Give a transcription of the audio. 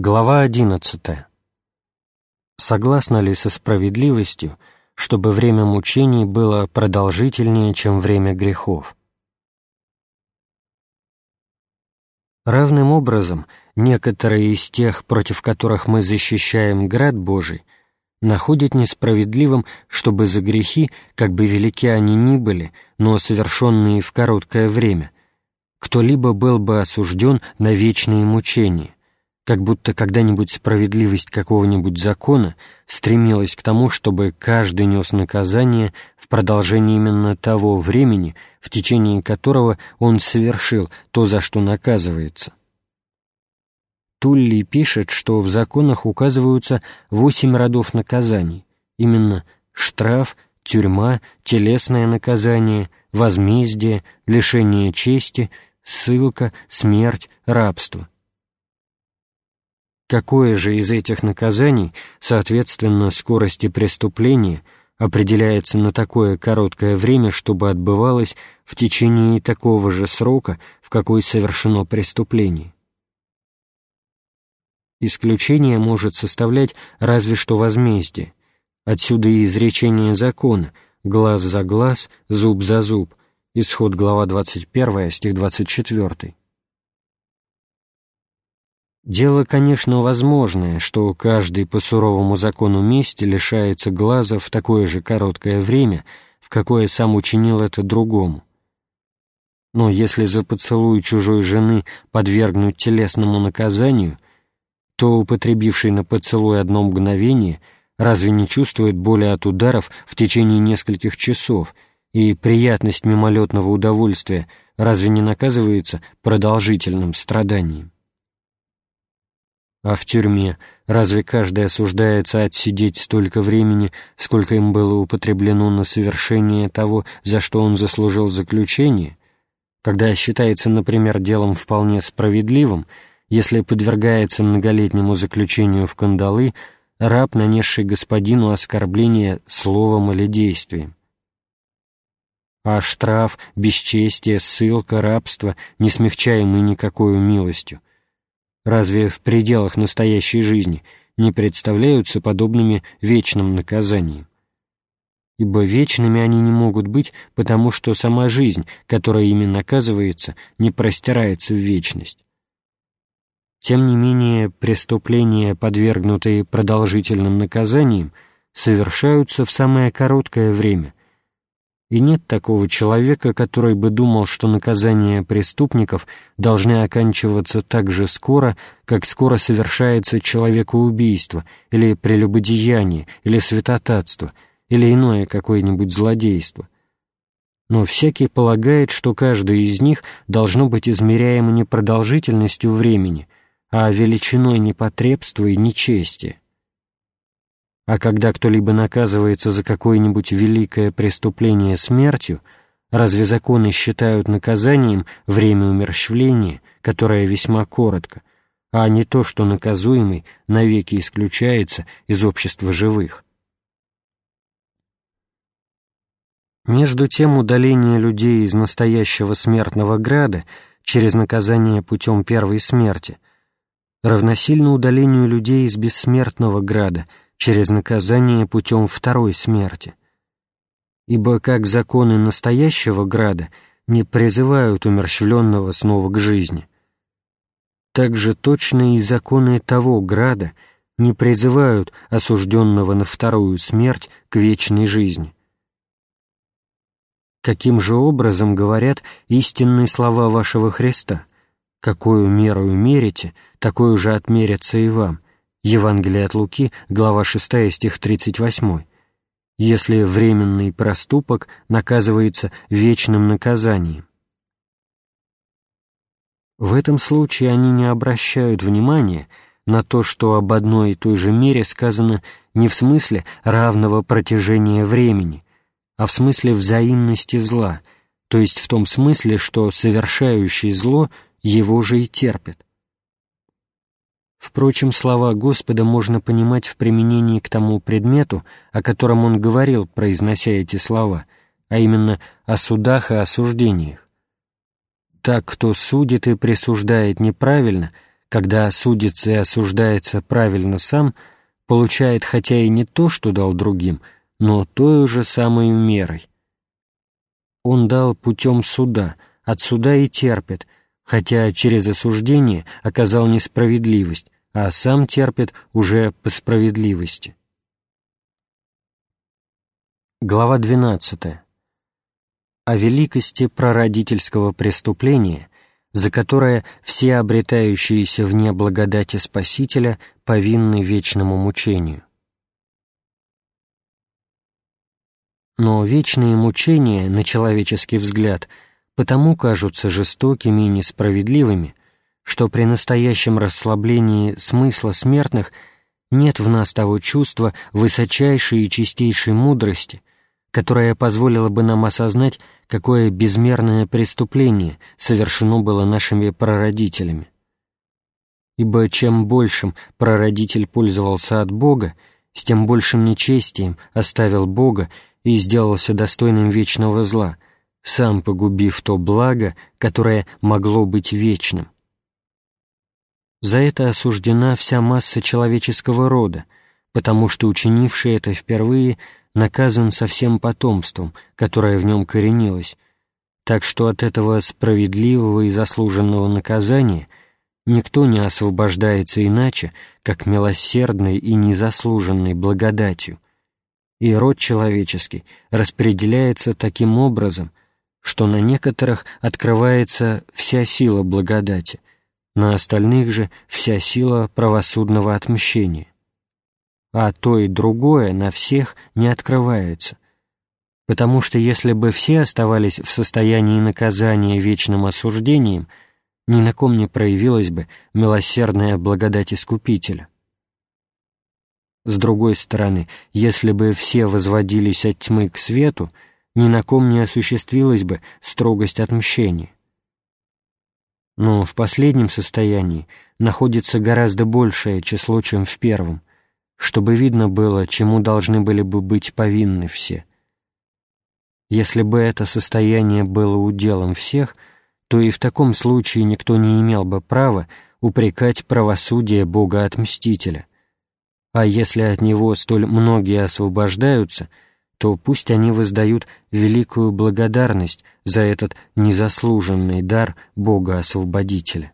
Глава 11. Согласна ли со справедливостью, чтобы время мучений было продолжительнее, чем время грехов? Равным образом, некоторые из тех, против которых мы защищаем град Божий, находят несправедливым, чтобы за грехи, как бы велики они ни были, но совершенные в короткое время, кто-либо был бы осужден на вечные мучения, как будто когда-нибудь справедливость какого-нибудь закона стремилась к тому, чтобы каждый нес наказание в продолжении именно того времени, в течение которого он совершил то, за что наказывается. Тулли пишет, что в законах указываются восемь родов наказаний, именно штраф, тюрьма, телесное наказание, возмездие, лишение чести, ссылка, смерть, рабство – Какое же из этих наказаний, соответственно скорости преступления, определяется на такое короткое время, чтобы отбывалось в течение такого же срока, в какой совершено преступление? Исключение может составлять разве что возмездие. Отсюда и изречение закона «глаз за глаз, зуб за зуб», исход глава 21, стих 24. Дело, конечно, возможное, что каждый по суровому закону мести лишается глаза в такое же короткое время, в какое сам учинил это другому. Но если за поцелуй чужой жены подвергнуть телесному наказанию, то употребивший на поцелуй одно мгновение разве не чувствует боли от ударов в течение нескольких часов, и приятность мимолетного удовольствия разве не наказывается продолжительным страданием? А в тюрьме разве каждый осуждается отсидеть столько времени, сколько им было употреблено на совершение того, за что он заслужил заключение, когда считается, например, делом вполне справедливым, если подвергается многолетнему заключению в кандалы раб, нанесший господину оскорбление словом или действием. А штраф, бесчестие, ссылка, рабство, не смягчаемый никакой милостью, разве в пределах настоящей жизни не представляются подобными вечным наказаниям? Ибо вечными они не могут быть, потому что сама жизнь, которая ими наказывается, не простирается в вечность. Тем не менее, преступления, подвергнутые продолжительным наказаниям, совершаются в самое короткое время, и нет такого человека, который бы думал, что наказания преступников должны оканчиваться так же скоро, как скоро совершается человекоубийство или прелюбодеяние, или святотатство, или иное какое-нибудь злодейство. Но всякий полагает, что каждое из них должно быть измеряемо не продолжительностью времени, а величиной непотребства и нечестия. А когда кто-либо наказывается за какое-нибудь великое преступление смертью, разве законы считают наказанием время умерщвления, которое весьма коротко, а не то, что наказуемый навеки исключается из общества живых? Между тем удаление людей из настоящего смертного града через наказание путем первой смерти равносильно удалению людей из бессмертного града – через наказание путем второй смерти. Ибо как законы настоящего града не призывают умерщвленного снова к жизни, так же точно и законы того града не призывают осужденного на вторую смерть к вечной жизни. Каким же образом говорят истинные слова вашего Христа? «Какую меру мерите, такую же отмерятся и вам», Евангелие от Луки, глава 6, стих 38. Если временный проступок наказывается вечным наказанием. В этом случае они не обращают внимания на то, что об одной и той же мере сказано не в смысле равного протяжения времени, а в смысле взаимности зла, то есть в том смысле, что совершающий зло его же и терпит. Впрочем, слова Господа можно понимать в применении к тому предмету, о котором Он говорил, произнося эти слова, а именно о судах и осуждениях. Так, кто судит и присуждает неправильно, когда судится и осуждается правильно сам, получает хотя и не то, что дал другим, но той же самой мерой. Он дал путем суда, от суда и терпит, хотя через осуждение оказал несправедливость, а сам терпит уже по справедливости. Глава 12. О великости прародительского преступления, за которое все обретающиеся вне благодати Спасителя повинны вечному мучению. Но вечные мучения, на человеческий взгляд, потому кажутся жестокими и несправедливыми, что при настоящем расслаблении смысла смертных нет в нас того чувства высочайшей и чистейшей мудрости, которое позволило бы нам осознать, какое безмерное преступление совершено было нашими прародителями. Ибо чем большим прародитель пользовался от Бога, с тем большим нечестием оставил Бога и сделался достойным вечного зла, сам погубив то благо, которое могло быть вечным. За это осуждена вся масса человеческого рода, потому что учинивший это впервые наказан со всем потомством, которое в нем коренилось, так что от этого справедливого и заслуженного наказания никто не освобождается иначе, как милосердной и незаслуженной благодатью, и род человеческий распределяется таким образом, что на некоторых открывается вся сила благодати, на остальных же вся сила правосудного отмщения. А то и другое на всех не открывается, потому что если бы все оставались в состоянии наказания вечным осуждением, ни на ком не проявилась бы милосердная благодать Искупителя. С другой стороны, если бы все возводились от тьмы к свету, ни на ком не осуществилась бы строгость отмщения но в последнем состоянии находится гораздо большее число, чем в первом, чтобы видно было, чему должны были бы быть повинны все. Если бы это состояние было уделом всех, то и в таком случае никто не имел бы права упрекать правосудие Бога-отмстителя. А если от него столь многие освобождаются — то пусть они воздают великую благодарность за этот незаслуженный дар Бога-освободителя.